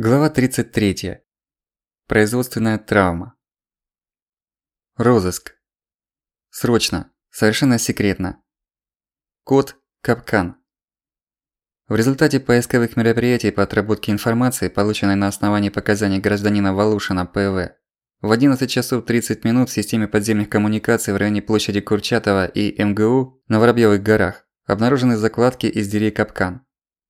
Глава 33. Производственная травма. Розыск. Срочно. Совершенно секретно. Код «Капкан». В результате поисковых мероприятий по отработке информации, полученной на основании показаний гражданина Валушина П.В., в 11 часов 30 минут в системе подземных коммуникаций в районе площади Курчатова и МГУ на Воробьёвых горах обнаружены закладки из дверей «Капкан».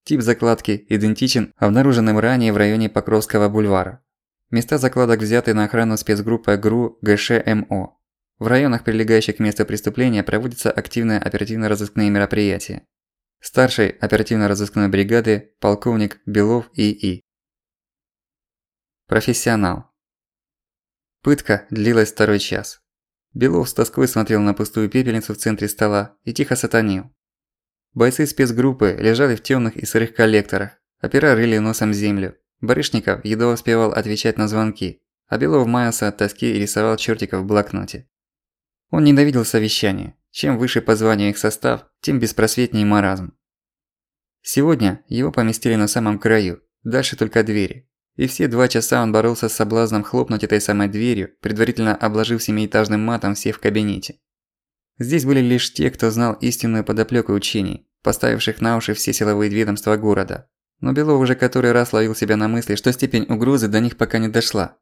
Тип закладки идентичен обнаруженным ранее в районе Покровского бульвара. Места закладок взяты на охрану спецгруппой ГРУ ГШМО. В районах, прилегающих к месту преступления, проводятся активные оперативно-розыскные мероприятия. Старший оперативно-розыскной бригады полковник Белов И.И. Профессионал. Пытка длилась второй час. Белов с тоской смотрел на пустую пепельницу в центре стола и тихо сатанил. Бойцы спецгруппы лежали в тёмных и сырых коллекторах, опера рыли носом землю. Барышников едва успевал отвечать на звонки, а Белов маялся от тоски и рисовал чертиков в блокноте. Он ненавидел совещания. Чем выше по званию их состав, тем беспросветнее маразм. Сегодня его поместили на самом краю, дальше только двери. И все два часа он боролся с соблазном хлопнуть этой самой дверью, предварительно обложив семиэтажным матом все в кабинете. Здесь были лишь те, кто знал истинную подоплёку учений, поставивших на уши все силовые ведомства города. Но Белов уже который раз ловил себя на мысли, что степень угрозы до них пока не дошла.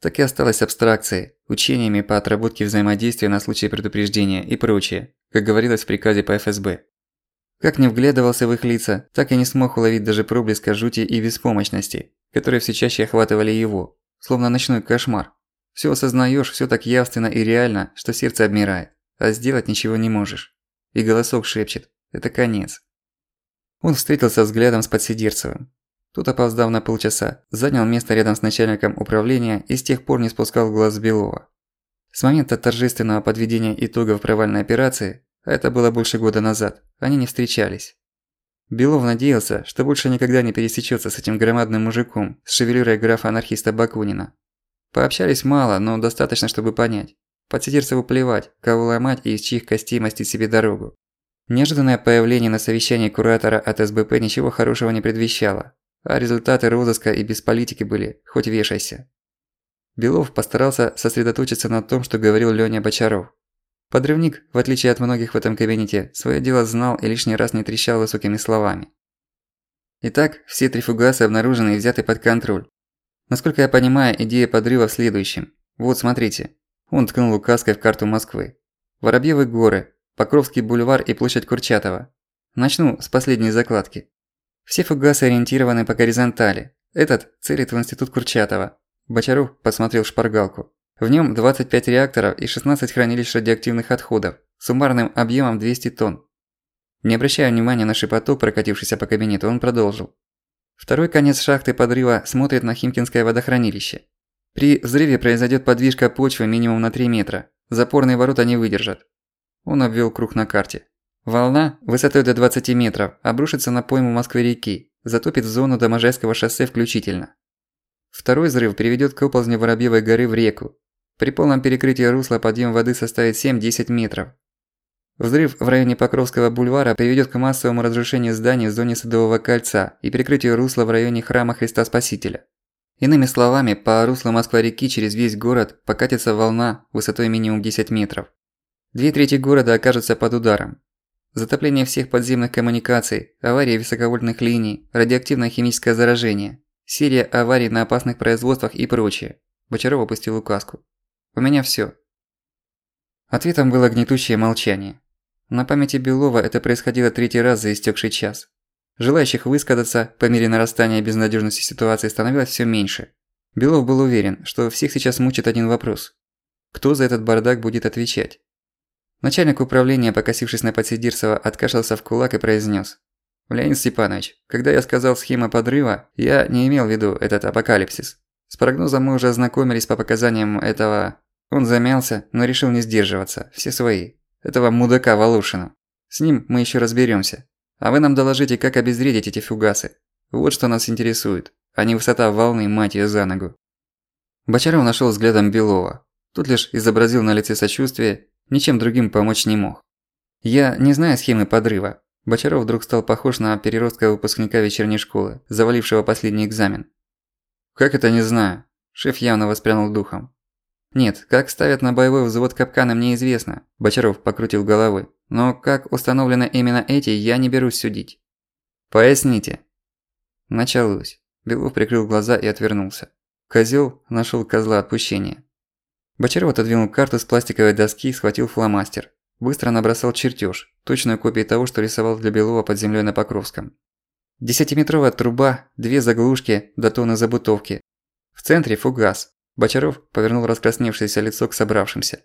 Так и осталась абстракцией, учениями по отработке взаимодействия на случай предупреждения и прочее, как говорилось в приказе по ФСБ. Как не вглядывался в их лица, так и не смог уловить даже проблеска жути и беспомощности, которые все чаще охватывали его, словно ночной кошмар. Всё осознаёшь, всё так явственно и реально, что сердце обмирает а сделать ничего не можешь. И голосок шепчет «это конец». Он встретился взглядом с Подсидерцевым. Тот, опоздав на полчаса, занял место рядом с начальником управления и с тех пор не спускал глаз с Белова. С момента торжественного подведения итогов провальной операции, а это было больше года назад, они не встречались. Белов надеялся, что больше никогда не пересечется с этим громадным мужиком, с шевелюрой графа-анархиста Бакунина. Пообщались мало, но достаточно, чтобы понять. Подсидерцеву плевать, кого ломать и из чьих костей мастить себе дорогу. Неожиданное появление на совещании куратора от СБП ничего хорошего не предвещало, а результаты розыска и без политики были, хоть вешайся. Белов постарался сосредоточиться на том, что говорил Лёня Бочаров. Подрывник, в отличие от многих в этом кабинете, своё дело знал и лишний раз не трещал высокими словами. Итак, все три фугаса обнаружены и взяты под контроль. Насколько я понимаю, идея подрыва в следующем. Вот смотрите. Он ткнул указкой в карту Москвы. Воробьёвы горы, Покровский бульвар и площадь Курчатова. Начну с последней закладки. Все фугасы ориентированы по горизонтали. Этот целит в институт Курчатова. Бочаров посмотрел шпаргалку. В нём 25 реакторов и 16 хранилищ радиоактивных отходов, суммарным объемом 200 тонн. Не обращая внимания на шепоток, прокатившийся по кабинету, он продолжил. Второй конец шахты подрыва смотрит на Химкинское водохранилище. При взрыве произойдет подвижка почвы минимум на 3 метра. Запорные ворота не выдержат. Он обвел круг на карте. Волна, высотой до 20 метров, обрушится на пойму Москвы-реки, затопит зону до Можайского шоссе включительно. Второй взрыв приведет к оползню Воробьевой горы в реку. При полном перекрытии русла подъем воды составит 7-10 метров. Взрыв в районе Покровского бульвара приведет к массовому разрушению зданий в зоне Садового кольца и перекрытию русла в районе храма Христа Спасителя. Иными словами, по руслу Москва-реки через весь город покатится волна высотой минимум 10 метров. Две трети города окажутся под ударом. Затопление всех подземных коммуникаций, аварии высоковольтных линий, радиоактивное химическое заражение, серия аварий на опасных производствах и прочее. Бочаров опустил указку. У меня всё. Ответом было гнетущее молчание. На памяти Белова это происходило третий раз за истёкший час. Желающих высказаться по мере нарастания безнадежности ситуации становилось все меньше. Белов был уверен, что всех сейчас мучит один вопрос. Кто за этот бардак будет отвечать? Начальник управления, покосившись на Подсидирцева, откашлялся в кулак и произнес: «Леонид Степанович, когда я сказал схема подрыва, я не имел в виду этот апокалипсис. С прогнозом мы уже ознакомились по показаниям этого...» Он замялся, но решил не сдерживаться, все свои. Этого мудака Волошина. С ним мы еще разберемся. А вы нам доложите, как обезвредить эти фугасы. Вот что нас интересует, а не высота волны, мать её за ногу». Бочаров нашёл взглядом Белова. Тут лишь изобразил на лице сочувствие, ничем другим помочь не мог. «Я не знаю схемы подрыва». Бочаров вдруг стал похож на переростка выпускника вечерней школы, завалившего последний экзамен. «Как это не знаю?» Шеф явно воспрянул духом. «Нет, как ставят на боевой взвод капканы, мне известно», – Бочаров покрутил головой. «Но как установлены именно эти, я не берусь судить». «Поясните». Началось. Белов прикрыл глаза и отвернулся. Козёл нашёл козла отпущения. Бочаров отодвинул карту с пластиковой доски и схватил фломастер. Быстро набросал чертёж, точную копию того, что рисовал для Белова под землёй на Покровском. Десятиметровая труба, две заглушки до тонны забутовки. В центре фугас. Бочаров повернул раскрасневшееся лицо к собравшимся.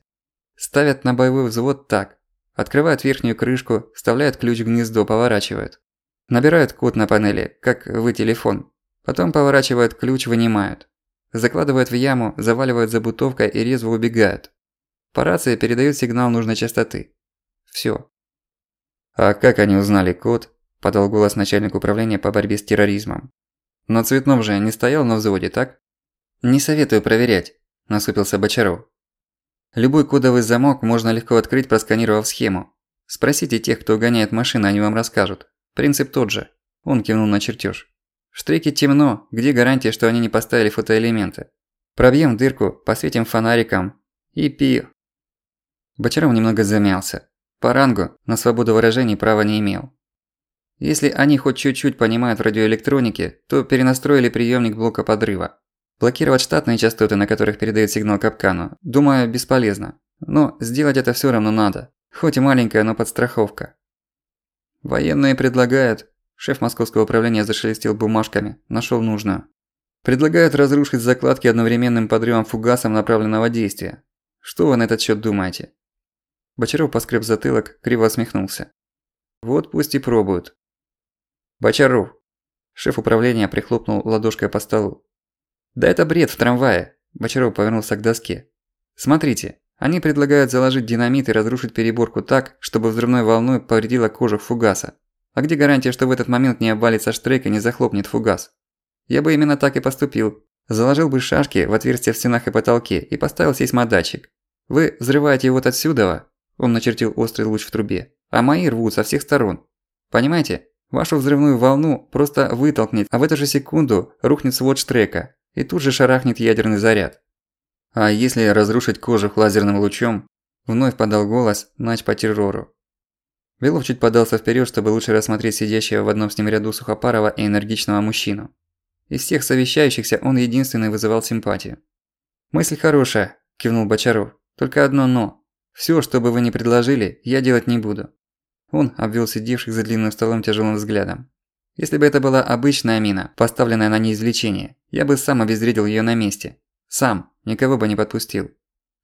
Ставят на боевой взвод так. Открывают верхнюю крышку, вставляют ключ в гнездо, поворачивают. Набирают код на панели, как вы телефон. Потом поворачивают ключ, вынимают. Закладывают в яму, заваливают забутовкой и резво убегают. По рации передают сигнал нужной частоты. Всё. «А как они узнали код?» – подал голос начальник управления по борьбе с терроризмом. «Но Цветнов же не стоял на взводе, так?» «Не советую проверять», – насупился Бочаров. «Любой кодовый замок можно легко открыть, просканировав схему. Спросите тех, кто гоняет машины, они вам расскажут. Принцип тот же». Он кивнул на чертёж. В темно, где гарантия, что они не поставили фотоэлементы? Пробьем дырку, посветим фонариком и пи... Бочаров немного замялся. По рангу на свободу выражений права не имел. Если они хоть чуть-чуть понимают в радиоэлектронике, то перенастроили приемник блока подрыва. Блокировать штатные частоты, на которых передает сигнал капкану, думаю, бесполезно. Но сделать это всё равно надо. Хоть и маленькая, но подстраховка. Военные предлагают Шеф московского управления зашелестел бумажками, нашёл нужную. Предлагают разрушить закладки одновременным подрывом фугасом направленного действия. Что вы на этот счёт думаете? Бочаров поскреб затылок, криво усмехнулся. Вот пусть и пробуют. Бочаров. Шеф управления прихлопнул ладошкой по столу. Да это бред в трамвае. Бочаров повернулся к доске. Смотрите, они предлагают заложить динамит и разрушить переборку так, чтобы взрывной волной повредила кожух фугаса. А где гарантия, что в этот момент не обвалится штрек и не захлопнет фугас? Я бы именно так и поступил. Заложил бы шашки в отверстия в стенах и потолке и поставил сейсмодатчик. Вы взрываете вот отсюда, он начертил острый луч в трубе, а мои рвут со всех сторон. Понимаете? Вашу взрывную волну просто вытолкнет, а в эту же секунду рухнет свод штрека, и тут же шарахнет ядерный заряд. А если разрушить кожух лазерным лучом? Вновь подал голос Нач по террору. Белов чуть подался вперед, чтобы лучше рассмотреть сидящего в одном с ним ряду Сухопарова и энергичного мужчину. Из всех совещающихся он единственный вызывал симпатию. «Мысль хорошая», – кивнул Бочаров. «Только одно «но». Всё, что бы вы ни предложили, я делать не буду». Он обвел сидевших за длинным столом тяжелым взглядом. «Если бы это была обычная мина, поставленная на неизвлечение, я бы сам обезвредил её на месте. Сам, никого бы не подпустил.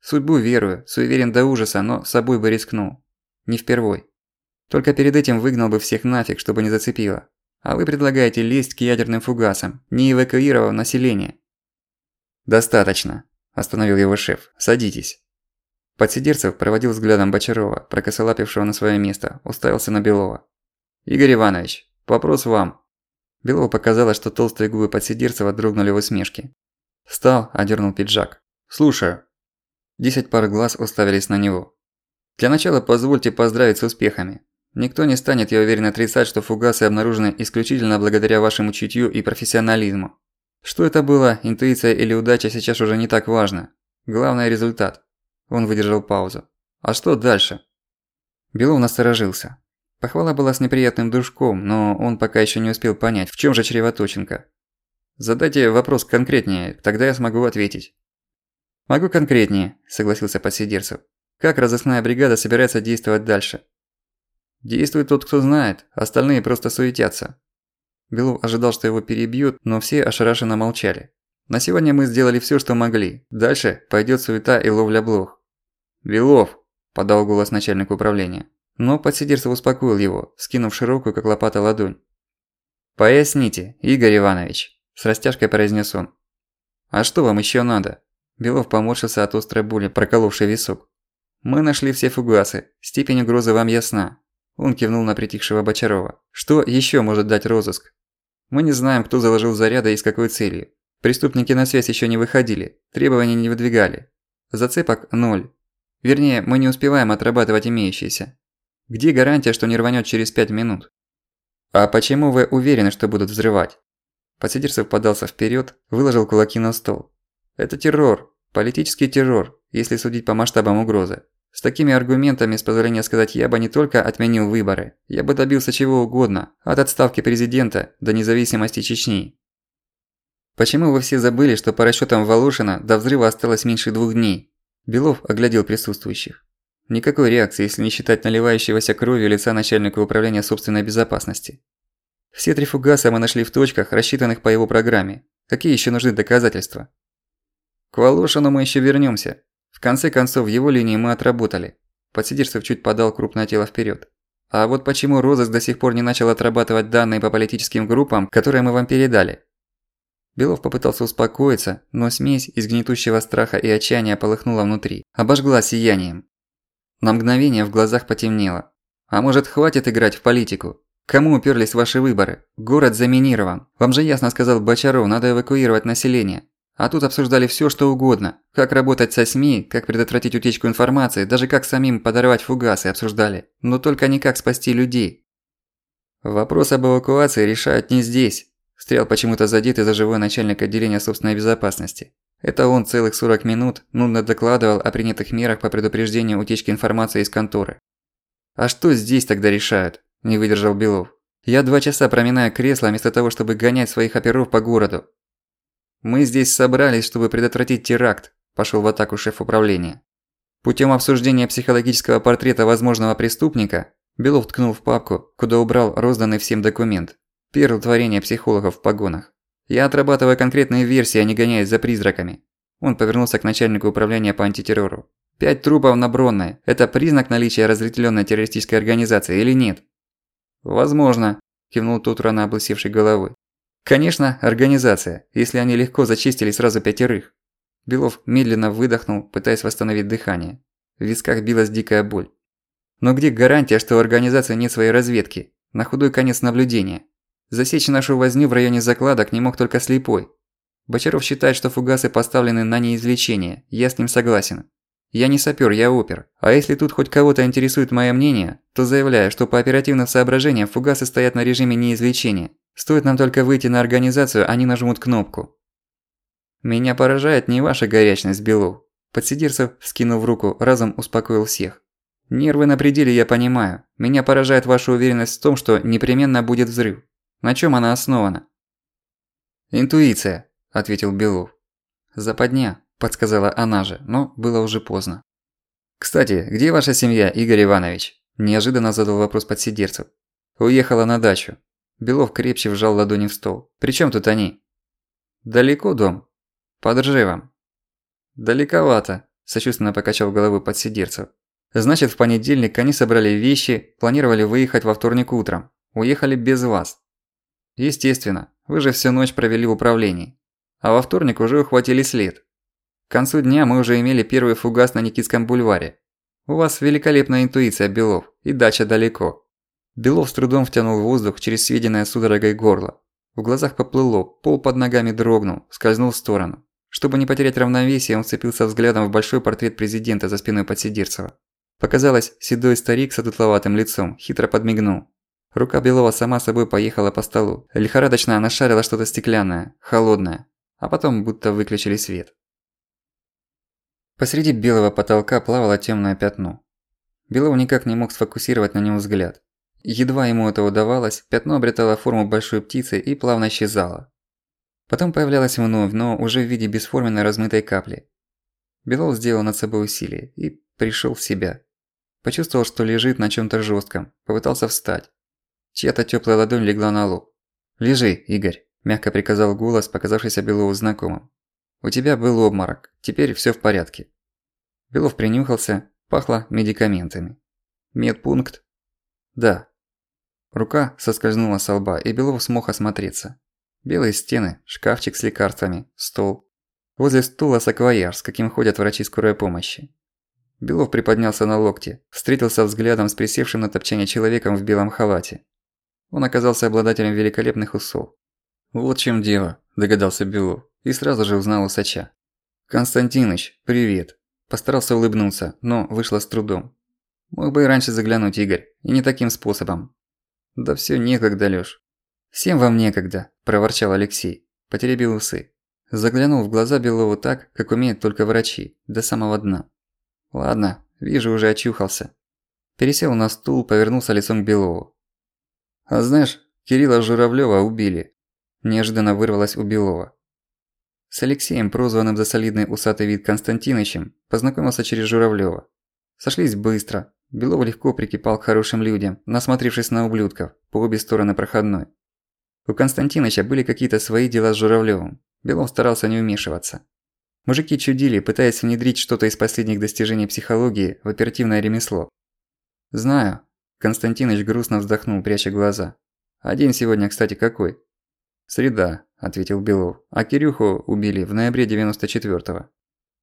Судьбу верую, суеверен до ужаса, но собой бы рискнул. Не впервой. Только перед этим выгнал бы всех нафиг, чтобы не зацепило. А вы предлагаете лезть к ядерным фугасам, не эвакуировав население. «Достаточно», – остановил его шеф. «Садитесь». Подсидерцев проводил взглядом Бочарова, прокосолапившего на свое место, уставился на Белова. «Игорь Иванович, вопрос вам». Белову показалось, что толстые губы Подсидерцева дрогнули в усмешке. Встал, одернул пиджак. «Слушаю». Десять пар глаз уставились на него. «Для начала позвольте поздравить с успехами. Никто не станет, я уверен, отрицать, что фугасы обнаружены исключительно благодаря вашему чутью и профессионализму. Что это было, интуиция или удача, сейчас уже не так важно. Главное – результат. Он выдержал паузу. А что дальше? Белов насторожился. Похвала была с неприятным душком, но он пока еще не успел понять, в чем же чревоточинка. Задайте вопрос конкретнее, тогда я смогу ответить. Могу конкретнее, согласился Посидерцев. Как разыскная бригада собирается действовать дальше? Действует тот, кто знает, остальные просто суетятся. Белов ожидал, что его перебьют, но все ошарашенно молчали. На сегодня мы сделали всё, что могли. Дальше пойдёт суета и ловля блох. «Белов!» – подал голос начальник управления. Но подсидерцев успокоил его, скинув широкую, как лопата, ладонь. «Поясните, Игорь Иванович», – с растяжкой произнес он. «А что вам ещё надо?» Белов поморщился от острой боли, проколовшей висок. «Мы нашли все фугасы. Степень угрозы вам ясна. Он кивнул на притихшего Бочарова. «Что еще может дать розыск? Мы не знаем, кто заложил заряды и с какой целью. Преступники на связь еще не выходили, требований не выдвигали. Зацепок – ноль. Вернее, мы не успеваем отрабатывать имеющиеся. Где гарантия, что не рванет через пять минут? А почему вы уверены, что будут взрывать? Подсидерцев подался вперед, выложил кулаки на стол. «Это террор, политический террор, если судить по масштабам угрозы. С такими аргументами, с позволения сказать, я бы не только отменил выборы, я бы добился чего угодно, от отставки президента до независимости Чечни. Почему вы все забыли, что по расчётам Волошина до взрыва осталось меньше двух дней? Белов оглядел присутствующих. Никакой реакции, если не считать наливающегося кровью лица начальника управления собственной безопасности. Все три фугаса мы нашли в точках, рассчитанных по его программе. Какие ещё нужны доказательства? К Волошину мы ещё вернёмся. В конце концов, его линии мы отработали. Подсидерцев чуть подал крупное тело вперед. А вот почему розыск до сих пор не начал отрабатывать данные по политическим группам, которые мы вам передали? Белов попытался успокоиться, но смесь из гнетущего страха и отчаяния полыхнула внутри, обожгла сиянием. На мгновение в глазах потемнело. А может, хватит играть в политику? Кому уперлись ваши выборы? Город заминирован. Вам же ясно сказал Бочаров, надо эвакуировать население. А тут обсуждали всё, что угодно. Как работать со СМИ, как предотвратить утечку информации, даже как самим подорвать фугасы обсуждали. Но только не как спасти людей. Вопрос об эвакуации решают не здесь. Встрял почему-то задетый за живой начальник отделения собственной безопасности. Это он целых 40 минут нудно докладывал о принятых мерах по предупреждению утечки информации из конторы. «А что здесь тогда решают?» – не выдержал Белов. «Я два часа проминаю кресло вместо того, чтобы гонять своих оперов по городу. Мы здесь собрались, чтобы предотвратить теракт, пошел в атаку шеф управления. Путем обсуждения психологического портрета возможного преступника, Белов ткнул в папку, куда убрал розданный всем документ. Перл творения психологов в погонах. Я отрабатываю конкретные версии, а не гоняюсь за призраками. Он повернулся к начальнику управления по антитеррору. Пять трупов на Бронной – это признак наличия разветвленной террористической организации или нет? Возможно, кивнул тот рано облысевшей головой. Конечно, организация, если они легко зачистили сразу пятерых. Белов медленно выдохнул, пытаясь восстановить дыхание. В висках билась дикая боль. Но где гарантия, что у организации нет своей разведки? На худой конец наблюдения. Засечь нашу возню в районе закладок не мог только слепой. Бочаров считает, что фугасы поставлены на неизвлечение, я с ним согласен. Я не сапёр, я опер. А если тут хоть кого-то интересует мое мнение, то заявляю, что по оперативным соображениям фугасы стоят на режиме неизвлечения. Стоит нам только выйти на организацию, они нажмут кнопку. Меня поражает не ваша горячность, Белов. Подсидерцев, скинув руку, разом успокоил всех. Нервы на пределе я понимаю. Меня поражает ваша уверенность в том, что непременно будет взрыв. На чём она основана? Интуиция, ответил Белов. Западня, подсказала она же, но было уже поздно. Кстати, где ваша семья, Игорь Иванович? Неожиданно задал вопрос подсидерцев. Уехала на дачу. Белов крепче вжал ладони в стол. «При чем тут они?» «Далеко дом?» «Под Ржевом». «Далековато», – сочувственно покачал головой подсидерцев. «Значит, в понедельник они собрали вещи, планировали выехать во вторник утром. Уехали без вас». «Естественно, вы же всю ночь провели в управлении. А во вторник уже ухватили след. К концу дня мы уже имели первый фугас на Никитском бульваре. У вас великолепная интуиция, Белов, и дача далеко. Белов с трудом втянул воздух через сведенное судорогой горло. В глазах поплыло, пол под ногами дрогнул, скользнул в сторону. Чтобы не потерять равновесие, он вцепился взглядом в большой портрет президента за спиной Подсидирцева. Показалось, седой старик с одутловатым лицом хитро подмигнул. Рука Белова сама собой поехала по столу. Лихорадочно она шарила что-то стеклянное, холодное. А потом будто выключили свет. Посреди белого потолка плавало тёмное пятно. Белов никак не мог сфокусировать на нем взгляд. Едва ему это удавалось, пятно обретало форму большой птицы и плавно исчезало. Потом появлялось вновь, но уже в виде бесформенной размытой капли. Белов сделал над собой усилие и пришел в себя. Почувствовал, что лежит на чем то жестком, попытался встать. Чья-то теплая ладонь легла на лоб. «Лежи, Игорь», – мягко приказал голос, показавшийся Белову знакомым. «У тебя был обморок, теперь все в порядке». Белов принюхался, пахло медикаментами. «Медпункт?» «Да», Рука соскользнула с лба, и Белов смог осмотреться. Белые стены, шкафчик с лекарствами, стол. Возле стула саквояж, с каким ходят врачи скорой помощи. Белов приподнялся на локте, встретился взглядом с присевшим на топчане человеком в белом халате. Он оказался обладателем великолепных усов. «Вот чем дело», – догадался Белов, и сразу же узнал усача. «Константиныч, привет!» Постарался улыбнуться, но вышло с трудом. «Мог бы и раньше заглянуть, Игорь, и не таким способом. Да всё некогда, Лёш. «Всем вам некогда», – проворчал Алексей. Потеребил усы. Заглянул в глаза Белову так, как умеют только врачи, до самого дна. «Ладно, вижу, уже очухался». Пересел на стул, повернулся лицом к Белову. «А знаешь, Кирилла Журавлёва убили». Неожиданно вырвалось у Белова. С Алексеем, прозванным за солидный усатый вид Константинычем, познакомился через Журавлёва. Сошлись быстро. Белов легко прикипал к хорошим людям, насмотревшись на ублюдков по обе стороны проходной. У Константиныча были какие-то свои дела с Журавлёвым. Белов старался не вмешиваться. Мужики чудили, пытаясь внедрить что-то из последних достижений психологии в оперативное ремесло. «Знаю», – Константиныч грустно вздохнул, пряча глаза. «А день сегодня, кстати, какой?» «Среда», – ответил Белов. «А Кирюху убили в ноябре 94-го».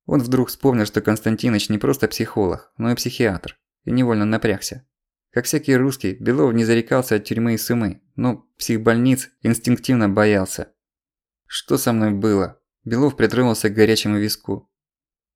Он вдруг вспомнил, что Константиныч не просто психолог, но и психиатр, и невольно напрягся. Как всякий русский, Белов не зарекался от тюрьмы и сумы, но психбольниц инстинктивно боялся. Что со мной было? Белов притронулся к горячему виску.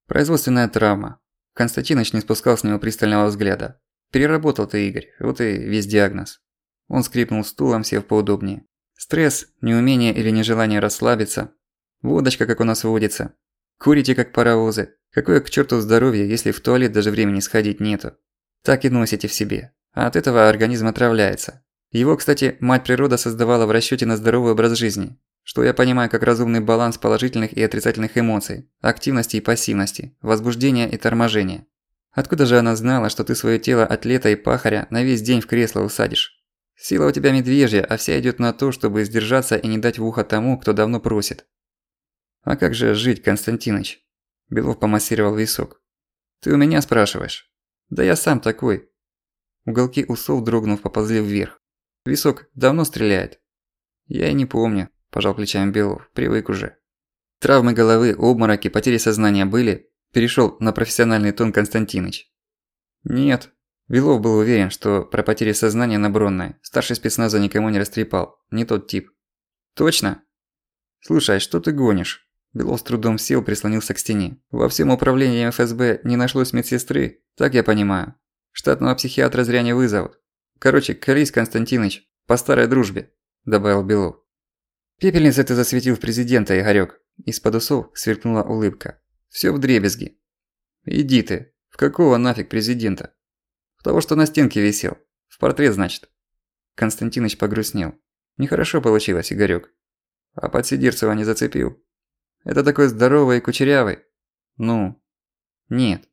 Производственная травма. Константинович не спускал с него пристального взгляда. Переработал ты, Игорь, вот и весь диагноз. Он скрипнул стулом, сев поудобнее. Стресс, неумение или нежелание расслабиться. Водочка, как у нас водится. Курите, как паровозы. Какое к черту здоровье, если в туалет даже времени сходить нету. Так и носите в себе. А от этого организм отравляется. Его, кстати, мать природа создавала в расчёте на здоровый образ жизни что я понимаю как разумный баланс положительных и отрицательных эмоций, активности и пассивности, возбуждения и торможения. Откуда же она знала, что ты своё тело атлета и пахаря на весь день в кресло усадишь? Сила у тебя медвежья, а вся идёт на то, чтобы сдержаться и не дать в ухо тому, кто давно просит. А как же жить, Константиныч? Белов помассировал висок. Ты у меня спрашиваешь? Да я сам такой. Уголки усов дрогнув поползли вверх. Висок давно стреляет. Я и не помню. – пожал плечами Белов. «Привык уже». «Травмы головы, обмороки, потери сознания были?» – перешёл на профессиональный тон Константиныч. «Нет». Белов был уверен, что про потери сознания на Бронной старший спецназа никому не растрепал. Не тот тип. «Точно?» «Слушай, а что ты гонишь?» Белов с трудом сел, прислонился к стене. «Во всем управлении ФСБ не нашлось медсестры, так я понимаю. Штатного психиатра зря не вызовут. Короче, колись, Константиныч, по старой дружбе», – добавил Белов. «Пепельница ты засветил в президента, Игорёк!» Из-под усов сверкнула улыбка. «Всё вдребезги!» «Иди ты! В какого нафиг президента?» «В того, что на стенке висел. В портрет, значит». Константиныч погрустнел. «Нехорошо получилось, Игорёк. А подсидирцева не зацепил. Это такой здоровый и кучерявый. Ну? Нет.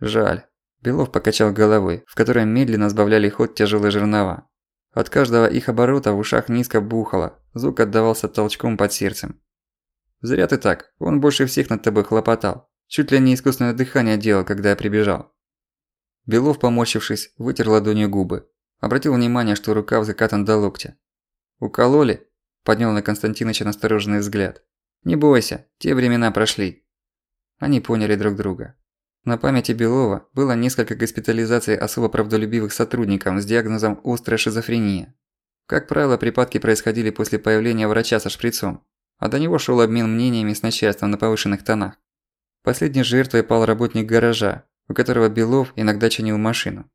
Жаль. Белов покачал головой, в которой медленно сбавляли ход тяжелые жернова. От каждого их оборота в ушах низко бухало, звук отдавался толчком под сердцем. «Зря ты так, он больше всех над тобой хлопотал. Чуть ли не искусственное дыхание делал, когда я прибежал». Белов, поморщившись, вытер ладонью губы. Обратил внимание, что рукав закатан до локтя. «Укололи?» – поднял на Константиныча настороженный взгляд. «Не бойся, те времена прошли». Они поняли друг друга. На памяти Белова было несколько госпитализаций особо правдолюбивых сотрудников с диагнозом «острая шизофрения». Как правило, припадки происходили после появления врача со шприцом, а до него шел обмен мнениями с начальством на повышенных тонах. Последней жертвой пал работник гаража, у которого Белов иногда чинил машину.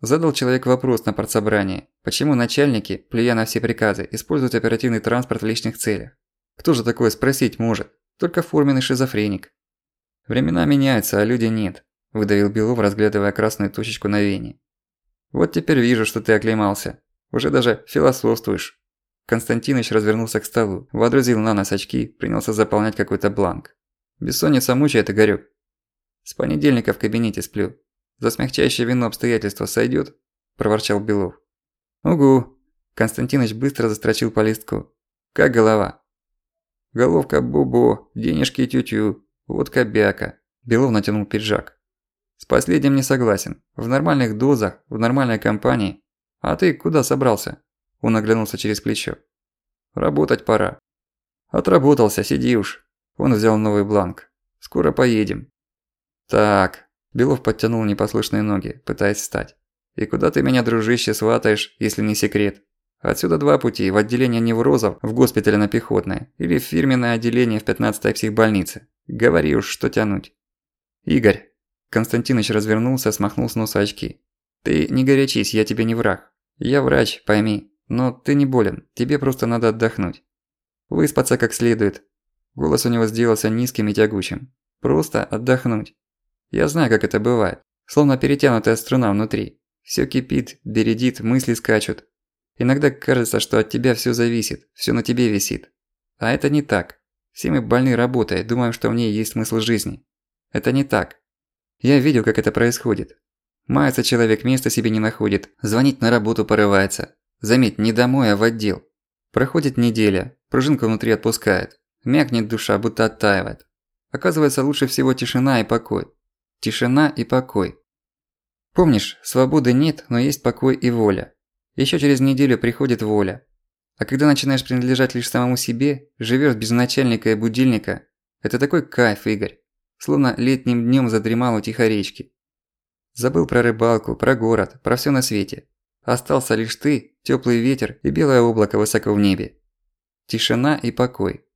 Задал человек вопрос на партсобрании, почему начальники, плюя на все приказы, используют оперативный транспорт в личных целях. Кто же такое спросить может? Только форменный шизофреник. «Времена меняются, а люди нет», – выдавил Белов, разглядывая красную точечку на вене. «Вот теперь вижу, что ты оклемался. Уже даже философствуешь». Константинович развернулся к столу, водрузил на нос очки, принялся заполнять какой-то бланк. «Бессонница мучает, Игорёк». «С понедельника в кабинете сплю. За смягчающее вину обстоятельства сойдёт?» – проворчал Белов. «Угу». Константинович быстро застрочил по листку. «Как голова?» «Головка бубо, денежки тю-тю, вот кобяка. Белов натянул пиджак. С последним не согласен. В нормальных дозах, в нормальной компании. А ты куда собрался? Он оглянулся через плечо. Работать пора. Отработался, сиди уж. Он взял новый бланк. Скоро поедем. Так. Белов подтянул непослушные ноги, пытаясь встать. И куда ты меня, дружище, сватаешь, если не секрет? Отсюда два пути – в отделение неврозов в госпитале на Пехотное или в фирменное отделение в 15-й психбольнице. Говори уж, что тянуть. Игорь. Константинович развернулся, смахнул с носа очки. Ты не горячись, я тебе не враг. Я врач, пойми. Но ты не болен, тебе просто надо отдохнуть. Выспаться как следует. Голос у него сделался низким и тягучим. Просто отдохнуть. Я знаю, как это бывает. Словно перетянутая струна внутри. Всё кипит, бередит, мысли скачут. Иногда кажется, что от тебя всё зависит, всё на тебе висит. А это не так. Все мы больны работой, думаем, что в ней есть смысл жизни. Это не так. Я видел, как это происходит. Мается человек, места себе не находит, звонить на работу порывается. Заметь, не домой, а в отдел. Проходит неделя, пружинка внутри отпускает. Мякнет душа, будто оттаивает. Оказывается, лучше всего тишина и покой. Тишина и покой. Помнишь, свободы нет, но есть покой и воля. Ещё через неделю приходит воля. А когда начинаешь принадлежать лишь самому себе, живёшь без начальника и будильника, это такой кайф, Игорь. Словно летним днём задремал у тихой речки. Забыл про рыбалку, про город, про всё на свете. Остался лишь ты, тёплый ветер и белое облако высоко в небе. Тишина и покой.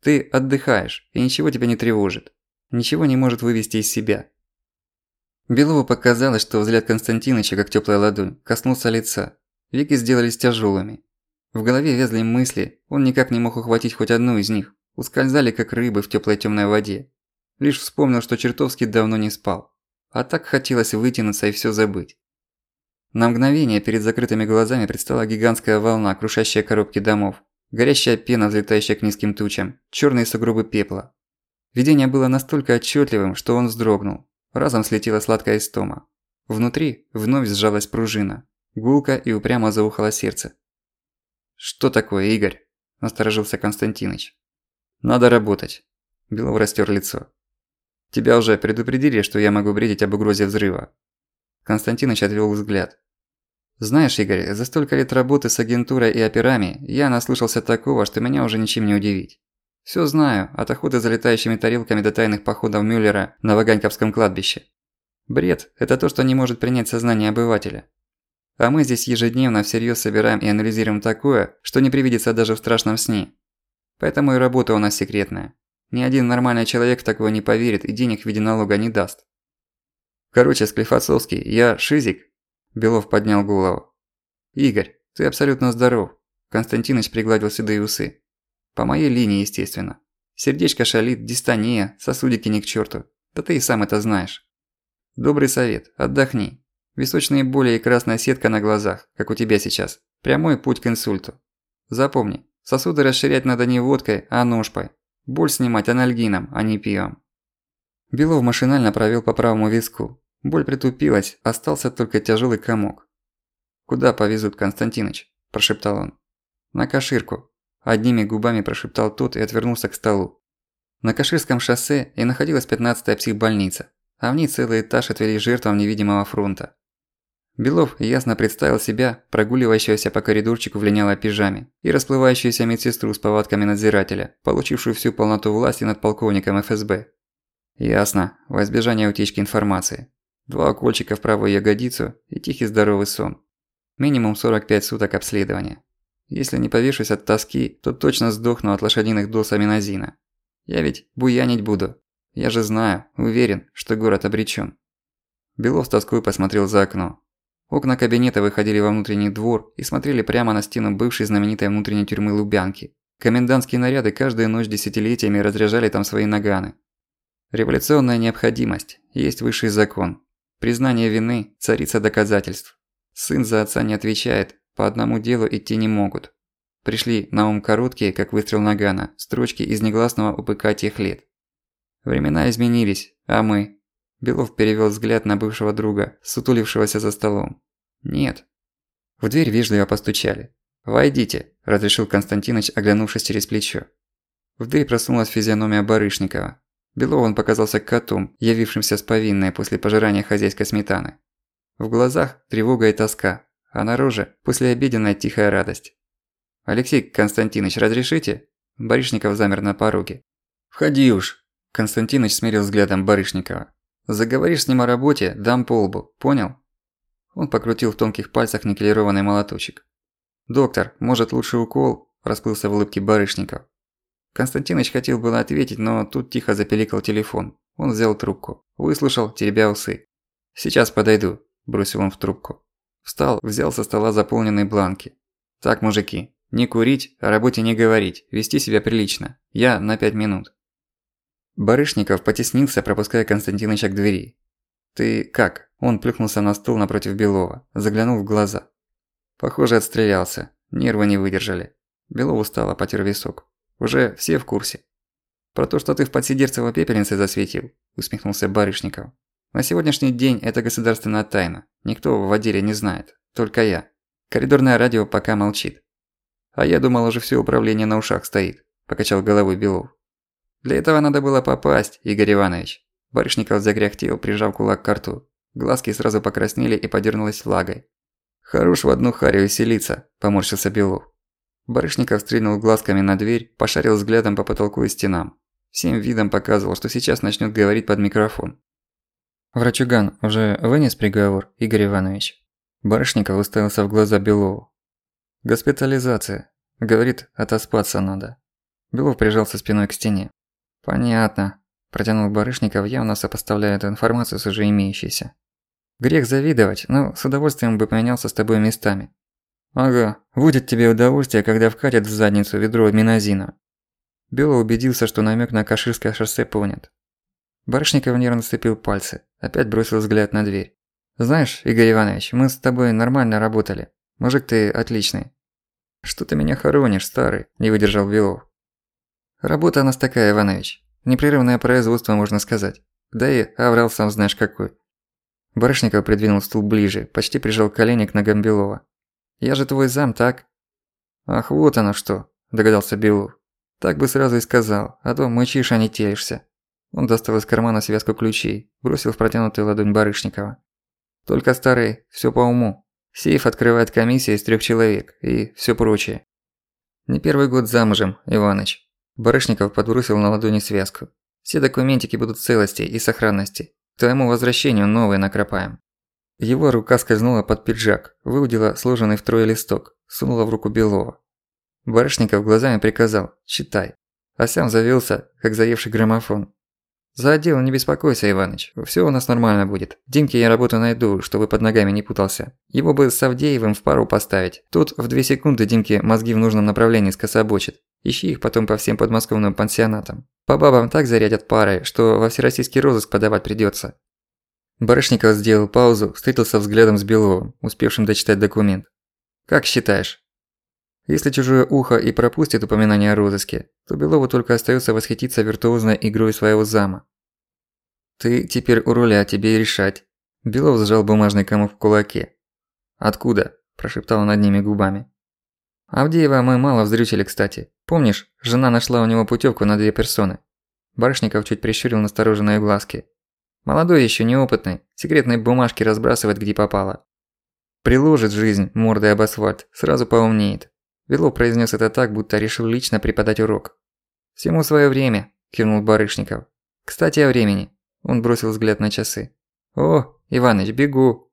Ты отдыхаешь, и ничего тебя не тревожит. Ничего не может вывести из себя. Белову показалось, что взгляд Константиныча, как тёплая ладонь, коснулся лица. Веки сделались тяжёлыми. В голове вязли мысли, он никак не мог ухватить хоть одну из них. Ускользали, как рыбы в тёплой тёмной воде. Лишь вспомнил, что чертовски давно не спал. А так хотелось вытянуться и всё забыть. На мгновение перед закрытыми глазами предстала гигантская волна, крушащая коробки домов. Горящая пена, взлетающая к низким тучам, чёрные сугробы пепла. Видение было настолько отчётливым, что он вздрогнул. Разом слетела сладкая истома. Внутри вновь сжалась пружина. Гулко и упрямо заухало сердце. «Что такое, Игорь?» – насторожился Константиныч. «Надо работать». Белов растер лицо. «Тебя уже предупредили, что я могу бредить об угрозе взрыва?» Константиныч отвел взгляд. «Знаешь, Игорь, за столько лет работы с агентурой и операми я наслышался такого, что меня уже ничем не удивить. Всё знаю, от охоты за летающими тарелками до тайных походов Мюллера на Ваганьковском кладбище. Бред – это то, что не может принять сознание обывателя. А мы здесь ежедневно всерьёз собираем и анализируем такое, что не привидится даже в страшном сне. Поэтому и работа у нас секретная. Ни один нормальный человек в такое не поверит и денег в виде налога не даст. Короче, Склифосовский, я шизик. Белов поднял голову. Игорь, ты абсолютно здоров. Константинович пригладил седые усы. По моей линии, естественно. Сердечко шалит, дистония, сосудики не к черту. Да ты и сам это знаешь. Добрый совет, отдохни. Височные боли и красная сетка на глазах, как у тебя сейчас. Прямой путь к инсульту. Запомни, сосуды расширять надо не водкой, а ножпой. Боль снимать анальгином, а не пивом. Белов машинально провел по правому виску. Боль притупилась, остался только тяжелый комок. «Куда повезут, Константиныч?» – прошептал он. «На Каширку», Одними губами прошептал тот и отвернулся к столу. На Каширском шоссе и находилась 15-я психбольница, а в ней целый этаж отвели жертвам невидимого фронта. Белов ясно представил себя, прогуливающегося по коридорчику в линялой пижаме, и расплывающуюся медсестру с повадками надзирателя, получившую всю полноту власти над полковником ФСБ. Ясно, во избежание утечки информации. Два укольчика в правую ягодицу и тихий здоровый сон. Минимум 45 суток обследования. Если не повешусь от тоски, то точно сдохну от лошадиных доз аминозина. Я ведь буянить буду. Я же знаю, уверен, что город обречен. Белов с тоской посмотрел за окно. Окна кабинета выходили во внутренний двор и смотрели прямо на стену бывшей знаменитой внутренней тюрьмы Лубянки. Комендантские наряды каждую ночь десятилетиями разряжали там свои наганы. Революционная необходимость, есть высший закон. Признание вины – царица доказательств. Сын за отца не отвечает, по одному делу идти не могут. Пришли на ум короткие, как выстрел нагана, строчки из негласного УПК тех лет. Времена изменились, а мы? Белов перевёл взгляд на бывшего друга, сутулившегося за столом. Нет. В дверь вежливо постучали. «Войдите», – разрешил Константинович, оглянувшись через плечо. В дверь просунулась физиономия Барышникова. Белов он показался котом, явившимся с повинной после пожирания хозяйской сметаны. В глазах тревога и тоска, а на роже послеобеденная тихая радость. «Алексей Константинович, разрешите?» Барышников замер на пороге. «Входи уж!» Константинович смерил взглядом Барышникова. «Заговоришь с ним о работе, дам по лбу, понял?» Он покрутил в тонких пальцах никелированный молоточек. «Доктор, может лучше укол?» – расплылся в улыбке Барышников. Константинович хотел было ответить, но тут тихо запеликал телефон. Он взял трубку, выслушал, теребя усы. «Сейчас подойду», – бросил он в трубку. Встал, взял со стола заполненные бланки. Так, мужики, не курить, о работе не говорить, вести себя прилично. Я на пять минут. Барышников потеснился, пропуская Константиныча к двери. «Ты как?» Он плюхнулся на стул напротив Белова, заглянул в глаза. Похоже, отстрелялся. Нервы не выдержали. Белов устало потер висок. Уже все в курсе. «Про то, что ты в подсидерцево пепельнице засветил», – усмехнулся Барышников. «На сегодняшний день это государственная тайна. Никто в отделе не знает. Только я. Коридорное радио пока молчит». «А я думал, уже все управление на ушах стоит», – покачал головой Белов. «Для этого надо было попасть, Игорь Иванович». Барышников загряхтел, прижав кулак к рту. Глазки сразу покраснели и подернулись влагой. «Хорош в одну харю селиться», – поморщился Белов. Барышников стрельнул глазками на дверь, пошарил взглядом по потолку и стенам. Всем видом показывал, что сейчас начнет говорить под микрофон. «Врачуган уже вынес приговор, Игорь Иванович?» Барышников уставился в глаза Белову. «Госпитализация. Говорит, отоспаться надо». Белов прижался спиной к стене. «Понятно», – протянул Барышников, явно сопоставляя эту информацию с уже имеющейся. «Грех завидовать, но с удовольствием бы поменялся с тобой местами». «Ага, будет тебе удовольствие, когда вкатят в задницу ведро минозина. Бело убедился, что намек на Каширское шоссе понят. Барышников нервно сцепил пальцы, опять бросил взгляд на дверь. «Знаешь, Игорь Иванович, мы с тобой нормально работали. Мужик ты отличный». «Что ты меня хоронишь, старый?» – не выдержал Белов. «Работа у нас такая, Иванович. Непрерывное производство, можно сказать. Да и аврал сам знаешь какой». Барышников придвинул стул ближе, почти прижал колени к ногам Белова. «Я же твой зам, так?» «Ах, вот оно что», – догадался Белов. Так бы сразу и сказал, а то мычишь, а не телишься. Он достал из кармана связку ключей, бросил в протянутую ладонь Барышникова. Только старый, всё по уму. Сейф открывает комиссия из трёх человек и всё прочее. Не первый год замужем, Иваныч. Барышников подбросил на ладони связку. Все документики будут в целости и сохранности. К твоему возвращению новые накропаем. Его рука скользнула под пиджак, выудила сложенный втрое листок, сунула в руку Белова. Барышников глазами приказал «Читай», а сам завелся, как заевший граммофон. «За отдел не беспокойся, Иваныч, все у нас нормально будет. Димке я работу найду, чтобы под ногами не путался. Его бы с Авдеевым в пару поставить. Тут в две секунды Димке мозги в нужном направлении скособочит. Ищи их потом по всем подмосковным пансионатам. По бабам так зарядят парой, что во всероссийский розыск подавать придется. Барышников сделал паузу, встретился взглядом с Беловым, успевшим дочитать документ. «Как считаешь, если чужое ухо и пропустит упоминание о розыске, то Белову только остается восхититься виртуозной игрой своего зама. «Ты теперь у руля, тебе и решать». Белов сжал бумажный комок в кулаке. «Откуда?» – прошептал он одними губами. «Авдеева мы мало вздрючили, кстати. Помнишь, жена нашла у него путевку на две персоны?» Барышников чуть прищурил настороженные глазки. «Молодой еще неопытный, секретные бумажки разбрасывает где попало. Приложит жизнь мордой об асфальт, сразу поумнеет. Белов произнес это так, будто решил лично преподать урок. «Всему свое время», – кивнул Барышников. «Кстати, о времени». Он бросил взгляд на часы. «О, Иваныч, бегу!»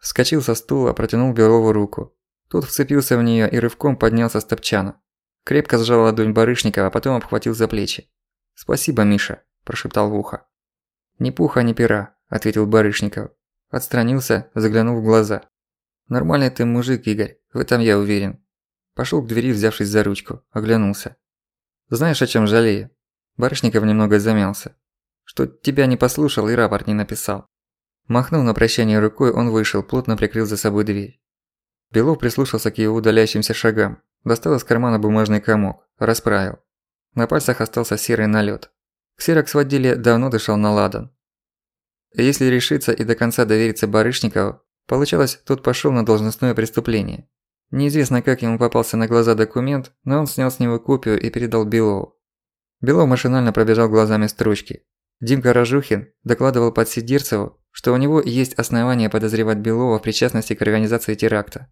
Вскочил со стула, протянул Белову руку. Тот вцепился в нее и рывком поднялся с топчана. Крепко сжал ладонь Барышникова, а потом обхватил за плечи. «Спасибо, Миша», – прошептал в ухо. «Ни пуха, ни пера», – ответил Барышников. Отстранился, заглянул в глаза. «Нормальный ты мужик, Игорь, в этом я уверен. Пошел к двери, взявшись за ручку, оглянулся. «Знаешь, о чем жалею?» Барышников немного замялся. «Что тебя не послушал и рапорт не написал». Махнув на прощание рукой, он вышел, плотно прикрыл за собой дверь. Белов прислушался к его удаляющимся шагам, достал из кармана бумажный комок, расправил. На пальцах остался серый налет. Ксерокс в отделе давно дышал на ладан. Если решиться и до конца довериться Барышникову, получалось, тот пошел на должностное преступление. Неизвестно, как ему попался на глаза документ, но он снял с него копию и передал Белову. Белов машинально пробежал глазами строчки. Димка Рожухин докладывал подсидирцеву, что у него есть основания подозревать Белова в причастности к организации теракта.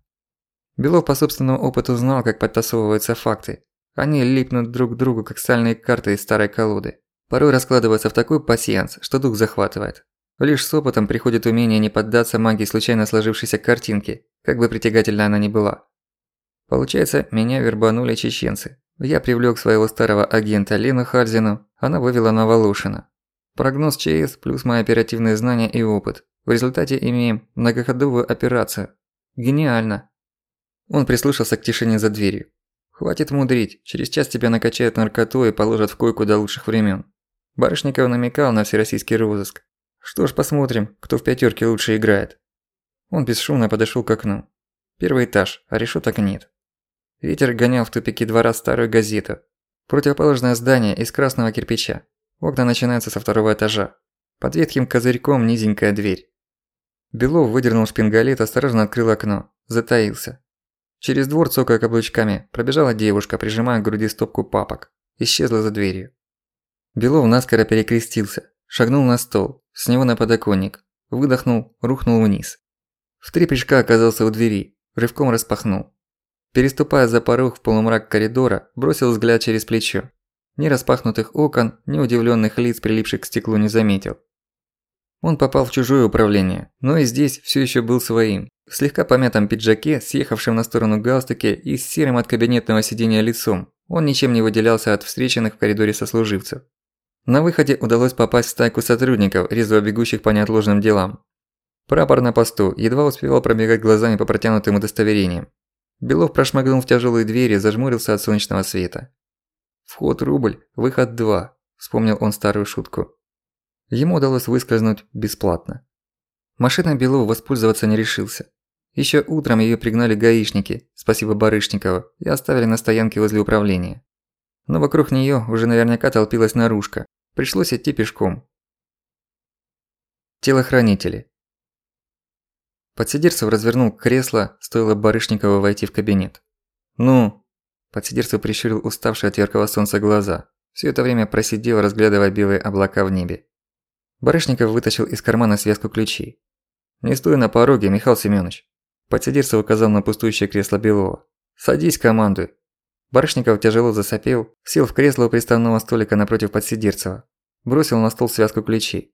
Белов по собственному опыту знал, как подтасовываются факты. Они липнут друг к другу, как сальные карты из старой колоды. Порой раскладываются в такой пассианс, что дух захватывает. Лишь с опытом приходит умение не поддаться магии случайно сложившейся картинки, как бы притягательна она ни была. Получается, меня вербанули чеченцы. Я привлёк своего старого агента Лену Харзину, она вывела на Волошина. Прогноз ЧС плюс мои оперативные знания и опыт. В результате имеем многоходовую операцию. Гениально. Он прислушался к тишине за дверью. «Хватит мудрить, через час тебя накачают наркоту и положат в койку до лучших времен. Барышников намекал на всероссийский розыск. Что ж, посмотрим, кто в пятерке лучше играет. Он бесшумно подошел к окну. Первый этаж, а решеток нет. Ветер гонял в тупике двора старую газету. Противоположное здание из красного кирпича. Окна начинаются со второго этажа. Под ветхим козырьком низенькая дверь. Белов выдернул шпингалет, осторожно открыл окно. Затаился. Через двор, цокая каблучками, пробежала девушка, прижимая к груди стопку папок. Исчезла за дверью. Белов наскоро перекрестился, шагнул на стол, с него на подоконник, выдохнул, рухнул вниз. В три прыжка оказался у двери, рывком распахнул. Переступая за порог в полумрак коридора, бросил взгляд через плечо. Ни распахнутых окон, ни удивленных лиц, прилипших к стеклу, не заметил. Он попал в чужое управление, но и здесь все еще был своим. В слегка помятом пиджаке, съехавшем на сторону галстуке и с серым от кабинетного сидения лицом, он ничем не выделялся от встреченных в коридоре сослуживцев. На выходе удалось попасть в стайку сотрудников, резво бегущих по неотложным делам. Прапор на посту едва успевал пробегать глазами по протянутым удостоверениям. Белов прошмыгнул в тяжелые двери, зажмурился от солнечного света. «Вход рубль, выход два», – вспомнил он старую шутку. Ему удалось выскользнуть бесплатно. Машина Белов воспользоваться не решился. Еще утром ее пригнали гаишники, спасибо Барышникову, и оставили на стоянке возле управления. Но вокруг нее уже наверняка толпилась наружка. Пришлось идти пешком. Телохранители. Подсидерцев развернул кресло, стоило Барышникову войти в кабинет. «Ну?» Подсидерцев прищурил уставшие от яркого солнца глаза. Все это время просидел, разглядывая белые облака в небе. Барышников вытащил из кармана связку ключей. «Не стой на пороге, Михаил Семёныч!» Подсидерцев указал на пустующее кресло Белова. «Садись, командуй!» Барышников тяжело засопел, сел в кресло у приставного столика напротив Подсидерцева. Бросил на стол связку ключей.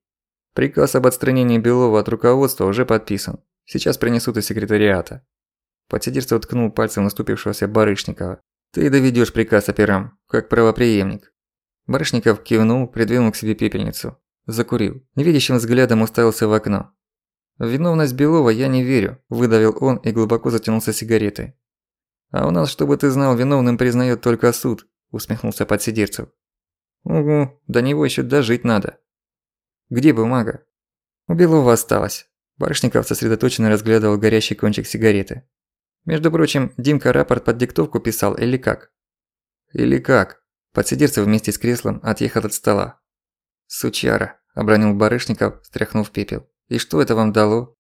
Приказ об отстранении Белова от руководства уже подписан. Сейчас принесут из секретариата. Подсидерцев ткнул пальцем наступившегося Барышникова. «Ты доведёшь приказ операм, как правопреемник». Барышников кивнул, придвинул к себе пепельницу. Закурил. Невидящим взглядом уставился в окно. «В виновность Белова я не верю», – выдавил он и глубоко затянулся сигаретой. «А у нас, чтобы ты знал, виновным признает только суд», – усмехнулся подсидерцев. «Угу, до него еще дожить надо». «Где бумага?» «У Белова осталось». Барышников сосредоточенно разглядывал горящий кончик сигареты. «Между прочим, Димка рапорт под диктовку писал или как?» «Или как?» Подсидерцев вместе с креслом отъехал от стола. «Сучара», – обронил Барышников, стряхнув пепел. «И что это вам дало?»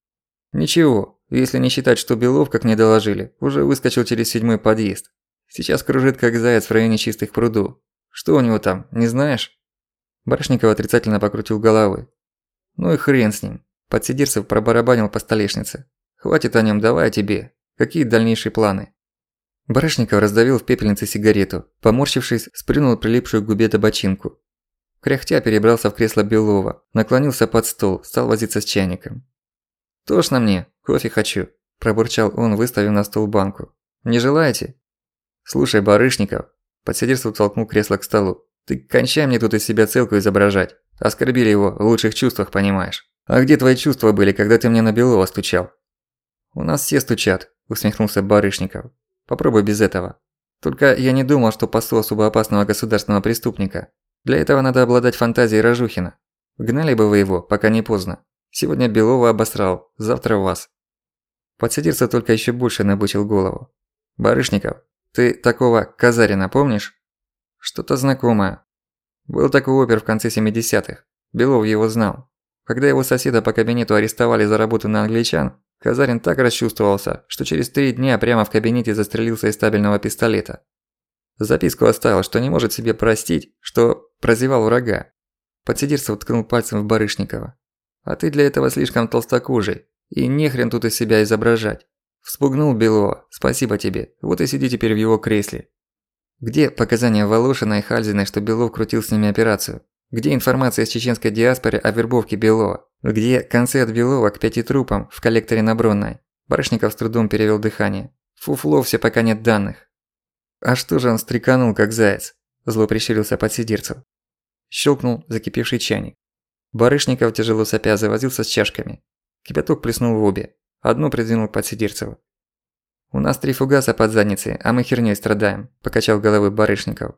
«Ничего, если не считать, что Белов, как мне доложили, уже выскочил через седьмой подъезд. Сейчас кружит как заяц в районе чистых прудов. Что у него там, не знаешь? Барышников отрицательно покрутил головой. Ну и хрен с ним. Подсидирцев пробарабанил по столешнице. Хватит о нем, давай тебе. Какие дальнейшие планы? Барышников раздавил в пепельнице сигарету, поморщившись, сплюнул прилипшую к губе табачинку. Кряхтя перебрался в кресло Белова, наклонился под стол, стал возиться с чайником. «Тошно мне, кофе хочу», – пробурчал он, выставив на стол банку. «Не желаете?» «Слушай, Барышников», – подсидерство толкнул кресло к столу. «Ты кончай мне тут из себя целку изображать. Оскорбили его в лучших чувствах, понимаешь. А где твои чувства были, когда ты мне на Белова стучал?» «У нас все стучат», – усмехнулся Барышников. «Попробуй без этого. Только я не думал, что посол особо опасного государственного преступника. Для этого надо обладать фантазией Рожухина. Гнали бы вы его, пока не поздно. Сегодня Белова обосрал, завтра вас. Подсидерцев только еще больше набучил голову. Барышников, ты такого Казарина помнишь? Что-то знакомое. Был такой опер в конце 70-х. Белов его знал. Когда его соседа по кабинету арестовали за работу на англичан, Казарин так расчувствовался, что через три дня прямо в кабинете застрелился из стабильного пистолета. Записку оставил, что не может себе простить, что прозевал врага. Подсидерцев ткнул пальцем в Барышникова. А ты для этого слишком толстокожий. И нехрен тут из себя изображать. Вспугнул Белова, спасибо тебе, вот и сиди теперь в его кресле. Где показания Волошина и Хальзиной, что Белов крутил с ними операцию? Где информация из чеченской диаспоры о вербовке Белова? Где концы от Белова к пяти трупам в коллекторе на Бронной? Барышников с трудом перевел дыхание. Фуфло все пока нет данных. А что же он стреканул, как заяц? Зло прищурился подсидерцев. Щелкнул закипевший чайник. Барышников, тяжело сопя, завозился с чашками. Кипяток плеснул в обе. Одну придвинул к подсидерцеву. «У нас три фугаса под задницей, а мы хернёй страдаем», – покачал головой Барышников.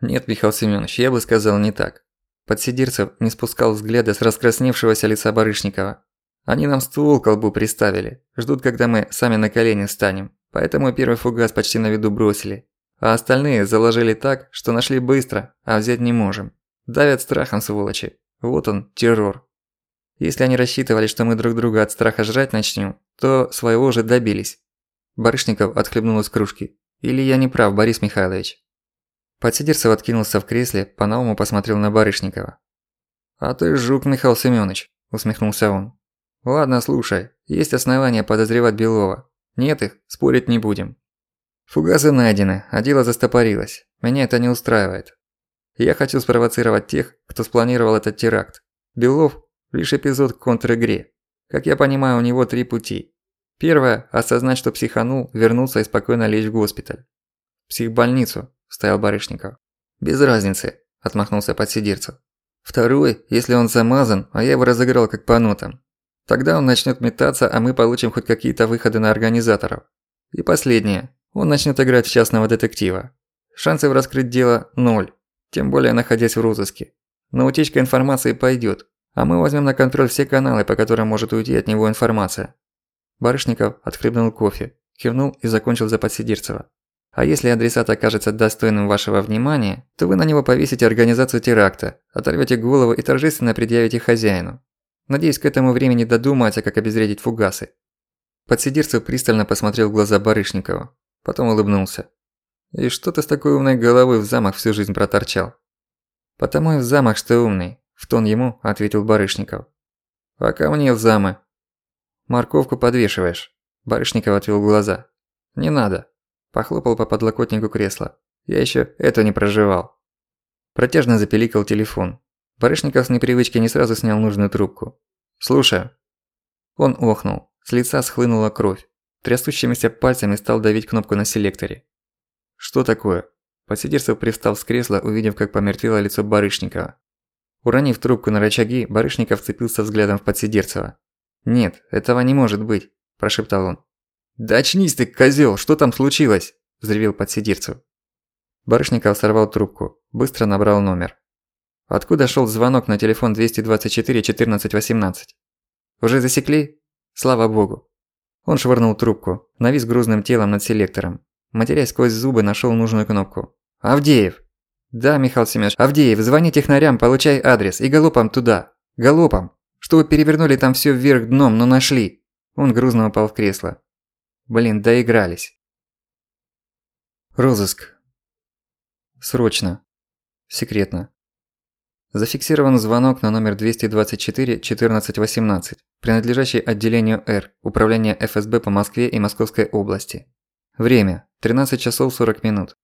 «Нет, Михаил Семёнович, я бы сказал не так». Подсидирцев не спускал взгляда с раскрасневшегося лица Барышникова. «Они нам ствол колбу приставили, ждут, когда мы сами на колени встанем, поэтому первый фугас почти на виду бросили. А остальные заложили так, что нашли быстро, а взять не можем. Давят страхом, сволочи. Вот он, террор. Если они рассчитывали, что мы друг друга от страха жрать начнем, то своего же добились. Барышников отхлебнул из кружки. Или я не прав, Борис Михайлович? Подсидерцев откинулся в кресле, по-новому посмотрел на Барышникова. «А ты жук, Михаил Семёныч», – усмехнулся он. «Ладно, слушай, есть основания подозревать Белова. Нет их, спорить не будем. Фугасы найдены, а дело застопорилось. Меня это не устраивает. Я хочу спровоцировать тех, кто спланировал этот теракт. Белов – лишь эпизод к контр-игре. Как я понимаю, у него три пути. Первое – осознать, что психанул, вернуться и спокойно лечь в госпиталь. «Психбольницу», – вставил Барышников. «Без разницы», – отмахнулся подсидерцев. Второй, если он замазан, а я его разыграл как по нотам. Тогда он начнет метаться, а мы получим хоть какие-то выходы на организаторов. И последнее. Он начнет играть в частного детектива. Шансов раскрыть дело – ноль, тем более находясь в розыске. Но утечка информации пойдет, а мы возьмем на контроль все каналы, по которым может уйти от него информация. Барышников отхлебнул кофе, кивнул и закончил за подсидирцева. А если адресат окажется достойным вашего внимания, то вы на него повесите организацию теракта, оторвете голову и торжественно предъявите хозяину. Надеюсь, к этому времени додумается, как обезвредить фугасы. Подсидирцев пристально посмотрел в глаза Барышникова. Потом улыбнулся. «И что ты с такой умной головой в замах всю жизнь проторчал?» «Потому и в замах, что умный», – в тон ему ответил Барышников. «А ко мне в замы». «Морковку подвешиваешь». Барышников отвел глаза. «Не надо». Похлопал по подлокотнику кресла. «Я еще это не проживал». Протяжно запеликал телефон. Барышников с непривычки не сразу снял нужную трубку. «Слушаю». Он охнул. С лица схлынула кровь. Трясущимися пальцами стал давить кнопку на селекторе. «Что такое?» Посидерцев привстал с кресла, увидев, как помертвело лицо Барышникова. Уронив трубку на рычаги, Барышников вцепился взглядом в Подсидерцева. «Нет, этого не может быть», – прошептал он. «Да очнись ты, козёл, что там случилось?» – взревел Подсидерцев. Барышников сорвал трубку, быстро набрал номер. Откуда шел звонок на телефон 224 14 18? Уже засекли? Слава богу. Он швырнул трубку, навис грузным телом над селектором. Матерясь сквозь зубы, нашел нужную кнопку. «Авдеев!» «Да, Михаил Семенович, Авдеев, звони технарям, получай адрес и галопом туда. Галопом! Что вы перевернули там всё вверх дном, но нашли!» Он грузно упал в кресло. Блин, доигрались. Розыск. Срочно. Секретно. Зафиксирован звонок на номер 224 1418, принадлежащий отделению Р, Управления ФСБ по Москве и Московской области. Время – 13 часов 40 минут.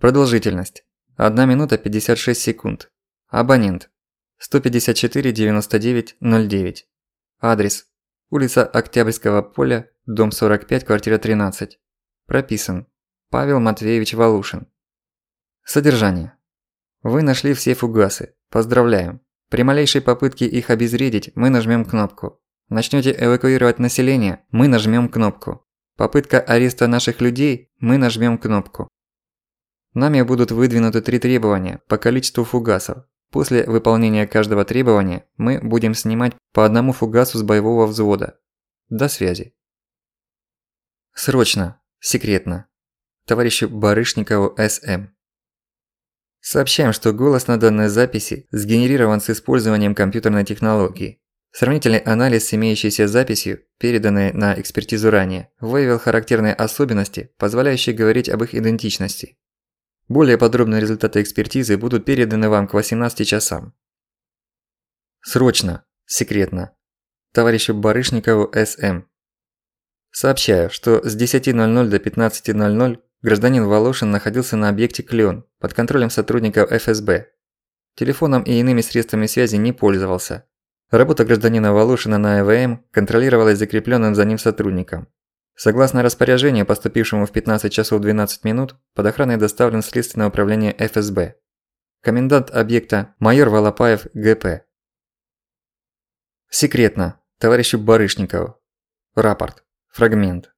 Продолжительность – 1 минута 56 секунд. Абонент – 154 99 09. Адрес – улица Октябрьского поля, дом 45, квартира 13. Прописан – Павел Матвеевич Волушин. Содержание. Вы нашли все фугасы. Поздравляем. При малейшей попытке их обезвредить, мы нажмем кнопку. Начнете эвакуировать население, мы нажмем кнопку. Попытка ареста наших людей, мы нажмем кнопку. Нами будут выдвинуты три требования по количеству фугасов. После выполнения каждого требования мы будем снимать по одному фугасу с боевого взвода. До связи. Срочно. Секретно. Товарищу Барышникову СМ. Сообщаем, что голос на данной записи сгенерирован с использованием компьютерной технологии. Сравнительный анализ с имеющейся записью, переданной на экспертизу ранее, выявил характерные особенности, позволяющие говорить об их идентичности. Более подробные результаты экспертизы будут переданы вам к 18 часам. Срочно, секретно. Товарищу Барышникову СМ. Сообщаю, что с 10.00 до 15.00 Гражданин Волошин находился на объекте «Клён» под контролем сотрудников ФСБ. Телефоном и иными средствами связи не пользовался. Работа гражданина Волошина на ЭВМ контролировалась закреплённым за ним сотрудником. Согласно распоряжению, поступившему в 15 часов 12 минут, под охраной доставлен в Следственное управление ФСБ. Комендант объекта майор Волопаев ГП. Секретно. Товарищу Барышникову. Рапорт. Фрагмент.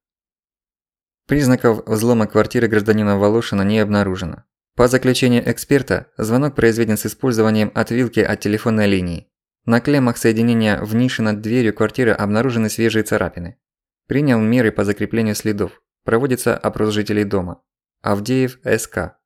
Признаков взлома квартиры гражданина Волошина не обнаружено. По заключению эксперта, звонок произведен с использованием отвилки от телефонной линии. На клеммах соединения в нише над дверью квартиры обнаружены свежие царапины. Принял меры по закреплению следов. Проводится опрос жителей дома. Авдеев СК.